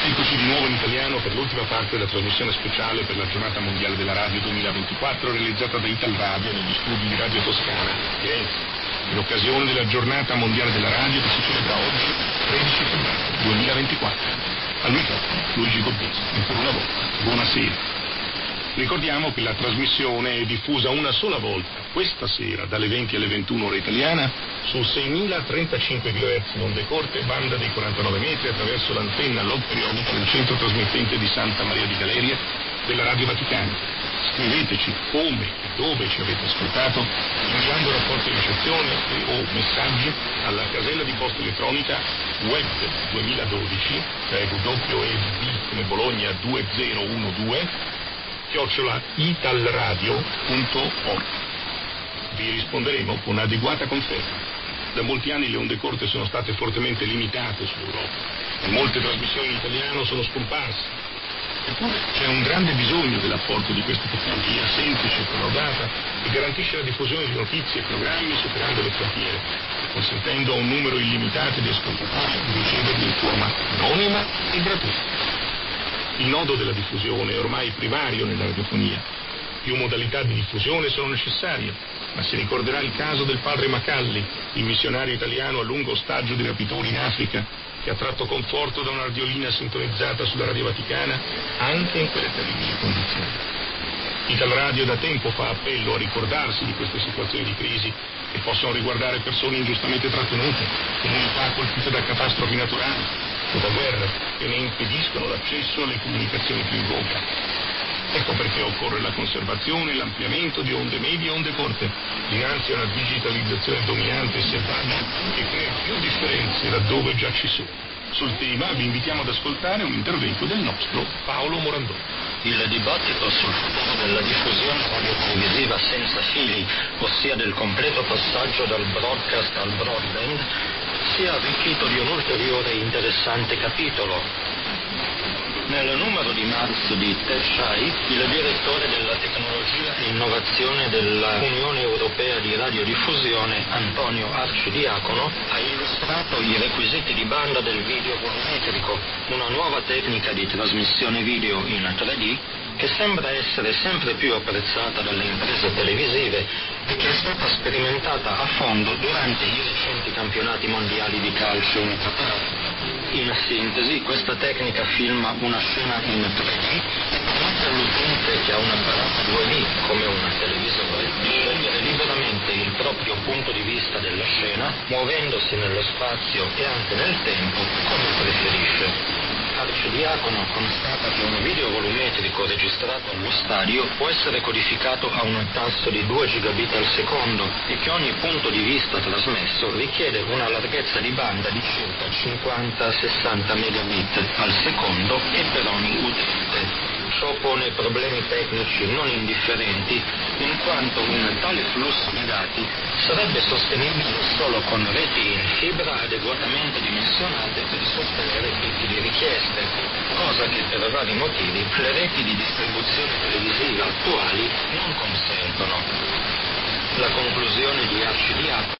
Eccoci di nuovo in italiano per l'ultima parte della trasmissione speciale per la giornata mondiale della radio 2024 realizzata da Ital Radio negli studi di Radio Toscana, Firenze. In occasione della giornata mondiale della radio che si celebra oggi, 13 febbraio 2024. Al microfono Luigi Gobbesi, ancora una volta, buonasera. Ricordiamo che la trasmissione è diffusa una sola volta, questa sera, dalle 20 alle 21 ore italiana, su 6035 kHz in onde corte, banda dei 49 metri, attraverso l'antenna log perionica del centro trasmittente di Santa Maria di Galeria della Radio Vaticana. Scriveteci come e dove ci avete ascoltato, inviando rapporti di ricezione e o messaggi alla casella di posta elettronica web 2012, cioè WEB come Bologna 2012, chiocciola italradio.org. Vi risponderemo con adeguata conferma. Da molti anni le onde corte sono state fortemente limitate sull'Europa e molte trasmissioni in italiano sono scomparse. Eppure c'è un grande bisogno dell'apporto di questa tecnologia semplice, collaudata, che garantisce la diffusione di notizie e programmi superando le frontiere, consentendo a un numero illimitato di ascoltatori di riceverli in forma anonima e gratuita. Il nodo della diffusione è ormai primario nella radiofonia. Più modalità di diffusione sono necessarie, ma si ricorderà il caso del padre Macalli, il missionario italiano a lungo ostaggio di rapitori in Africa, che ha tratto conforto da una radiolina sintonizzata sulla Radio Vaticana anche in quelle terribili condizioni. Ital Radio da tempo fa appello a ricordarsi di queste situazioni di crisi che possono riguardare persone ingiustamente trattenute, comunità colpite da catastrofi naturali, guerre che ne impediscono l'accesso alle comunicazioni più in voga. Ecco perché occorre la conservazione e l'ampliamento di onde medie e onde corte, dinanzi a una digitalizzazione dominante e selvaggia che crea più differenze laddove già ci sono. Sul tema vi invitiamo ad ascoltare un intervento del nostro Paolo Morandoni. Il dibattito sul futuro della diffusione radiotelevisiva senza fili, ossia del completo passaggio dal broadcast al broadband, si è arricchito di un ulteriore interessante capitolo. Nel numero di marzo di Tershai, il direttore della tecnologia e innovazione dell'Unione Europea di Radiodiffusione, Antonio Arcidiacono, ha illustrato i requisiti di banda del video volumetrico, una nuova tecnica di trasmissione video in 3D che sembra essere sempre più apprezzata dalle imprese televisive e che è stata sperimentata a fondo durante i recenti campionati mondiali di calcio in sintesi, questa tecnica filma una scena in 3D e permette all'utente che ha un apparato 2D, come un televisore, di scegliere liberamente il proprio punto di vista della scena, muovendosi nello spazio e anche nel tempo come preferisce. Arcidiacono constata che un video volumetrico registrato allo stadio può essere codificato a un tasso di 2 gigabit al secondo e che ogni punto di vista trasmesso richiede una larghezza di banda di circa 50-60 megabit al secondo e per ogni utente. Ciò pone problemi tecnici non indifferenti, in quanto un tale flusso di dati sarebbe sostenibile solo con reti in fibra adeguatamente dimensionate per sostenere picchi di richieste, cosa che per vari motivi le reti di distribuzione televisiva attuali non consentono. La conclusione di Arcidiaco